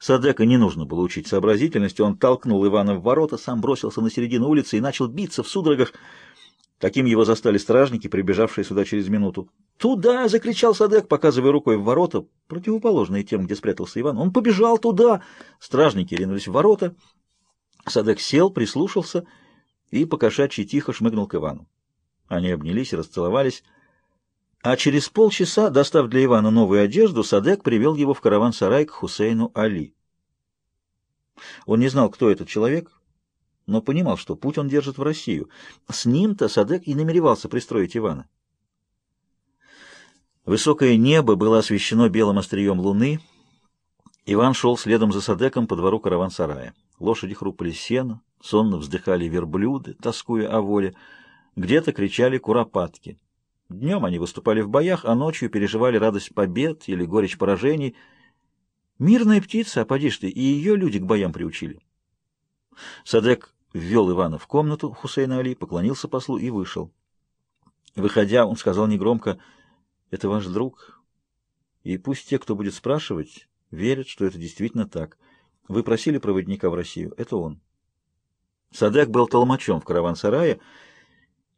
Садека не нужно было учить сообразительности, он толкнул Ивана в ворота, сам бросился на середину улицы и начал биться в судорогах. Таким его застали стражники, прибежавшие сюда через минуту. «Туда!» — закричал Садек, показывая рукой в ворота, противоположные тем, где спрятался Иван. «Он побежал туда!» Стражники ринулись в ворота. Садек сел, прислушался и покошачьи тихо шмыгнул к Ивану. Они обнялись и расцеловались. А через полчаса, достав для Ивана новую одежду, Садек привел его в караван-сарай к Хусейну Али. Он не знал, кто этот человек, но понимал, что путь он держит в Россию. С ним-то Садек и намеревался пристроить Ивана. Высокое небо было освещено белым острием луны. Иван шел следом за Садеком по двору караван-сарая. Лошади хрупали сено, сонно вздыхали верблюды, тоскуя о воле. Где-то кричали куропатки. Днем они выступали в боях, а ночью переживали радость побед или горечь поражений. Мирная птица, а поди ты, и ее люди к боям приучили. Садек ввел Ивана в комнату Хусейна Али, поклонился послу и вышел. Выходя, он сказал негромко, «Это ваш друг, и пусть те, кто будет спрашивать, верят, что это действительно так. Вы просили проводника в Россию, это он». Садек был толмачом в караван-сарае,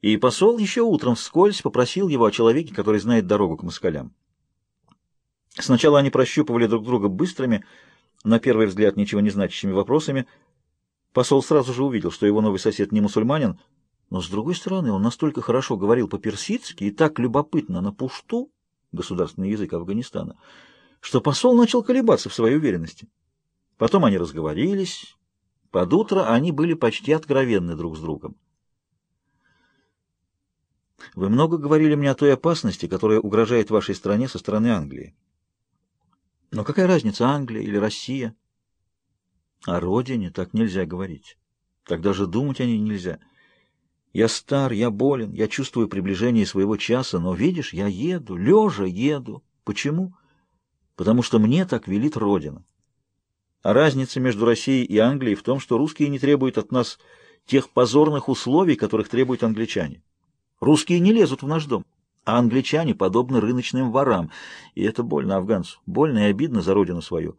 и посол еще утром вскользь попросил его о человеке, который знает дорогу к москалям. Сначала они прощупывали друг друга быстрыми, на первый взгляд ничего не значащими вопросами. Посол сразу же увидел, что его новый сосед не мусульманин, но, с другой стороны, он настолько хорошо говорил по-персидски и так любопытно на пушту, государственный язык Афганистана, что посол начал колебаться в своей уверенности. Потом они разговорились. Под утро они были почти откровенны друг с другом. Вы много говорили мне о той опасности, которая угрожает вашей стране со стороны Англии. Но какая разница, Англия или Россия? О родине так нельзя говорить. Так даже думать о ней нельзя. Я стар, я болен, я чувствую приближение своего часа, но, видишь, я еду, лежа еду. Почему? Потому что мне так велит Родина. А разница между Россией и Англией в том, что русские не требуют от нас тех позорных условий, которых требуют англичане. Русские не лезут в наш дом, а англичане подобны рыночным ворам, и это больно афганцу, больно и обидно за родину свою.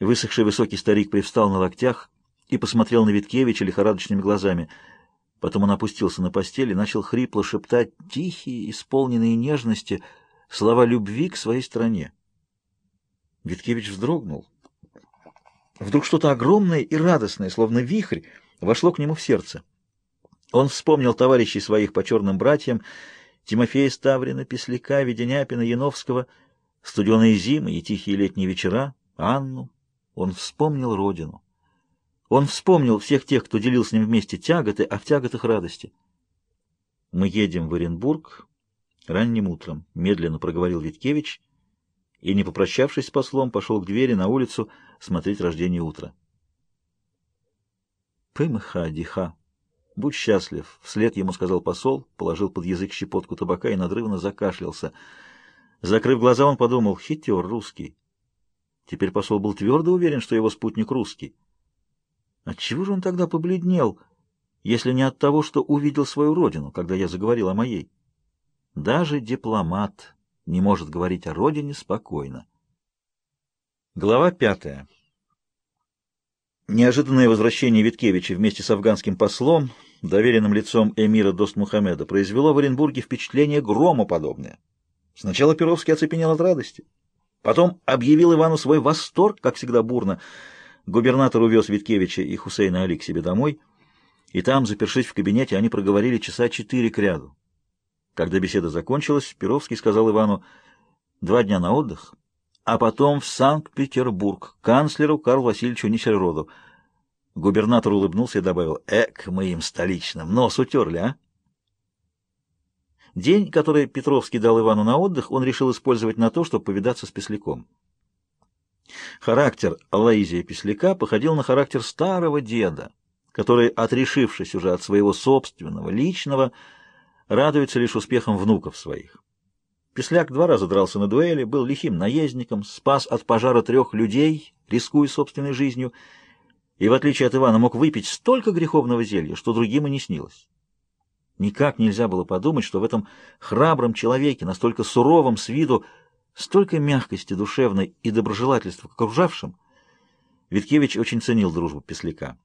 Высохший высокий старик привстал на локтях и посмотрел на Виткевича лихорадочными глазами. Потом он опустился на постель и начал хрипло шептать тихие, исполненные нежности, слова любви к своей стране. Виткевич вздрогнул. Вдруг что-то огромное и радостное, словно вихрь, вошло к нему в сердце. Он вспомнил товарищей своих по черным братьям, Тимофея Ставрина, Песляка, Веденяпина, Яновского, студеные зимы и тихие летние вечера, Анну. Он вспомнил родину. Он вспомнил всех тех, кто делил с ним вместе тяготы, а в тяготах радости. «Мы едем в Оренбург ранним утром», — медленно проговорил Виткевич, и, не попрощавшись с послом, пошел к двери на улицу смотреть рождение утра. «Пымха, диха», Будь счастлив, вслед ему сказал посол, положил под язык щепотку табака и надрывно закашлялся. Закрыв глаза, он подумал, хитер русский. Теперь посол был твердо уверен, что его спутник русский. Отчего же он тогда побледнел, если не от того, что увидел свою родину, когда я заговорил о моей? Даже дипломат не может говорить о родине спокойно. Глава пятая. Неожиданное возвращение Виткевича вместе с афганским послом — Доверенным лицом эмира Достмухамеда произвело в Оренбурге впечатление громоподобное. Сначала Перовский оцепенел от радости. Потом объявил Ивану свой восторг, как всегда бурно. Губернатор увез Виткевича и Хусейна Али к себе домой, и там, запершись в кабинете, они проговорили часа четыре к ряду. Когда беседа закончилась, Перовский сказал Ивану «Два дня на отдых, а потом в Санкт-Петербург, канцлеру Карлу Васильевичу Несельроду». Губернатор улыбнулся и добавил, «Эк, мы им столичным, нос утерли, а?» День, который Петровский дал Ивану на отдых, он решил использовать на то, чтобы повидаться с Песляком. Характер Алаизия Песляка походил на характер старого деда, который, отрешившись уже от своего собственного, личного, радуется лишь успехам внуков своих. Песляк два раза дрался на дуэли, был лихим наездником, спас от пожара трех людей, рискуя собственной жизнью, и, в отличие от Ивана, мог выпить столько греховного зелья, что другим и не снилось. Никак нельзя было подумать, что в этом храбром человеке, настолько суровом с виду, столько мягкости душевной и доброжелательства к окружавшим, Виткевич очень ценил дружбу Песляка.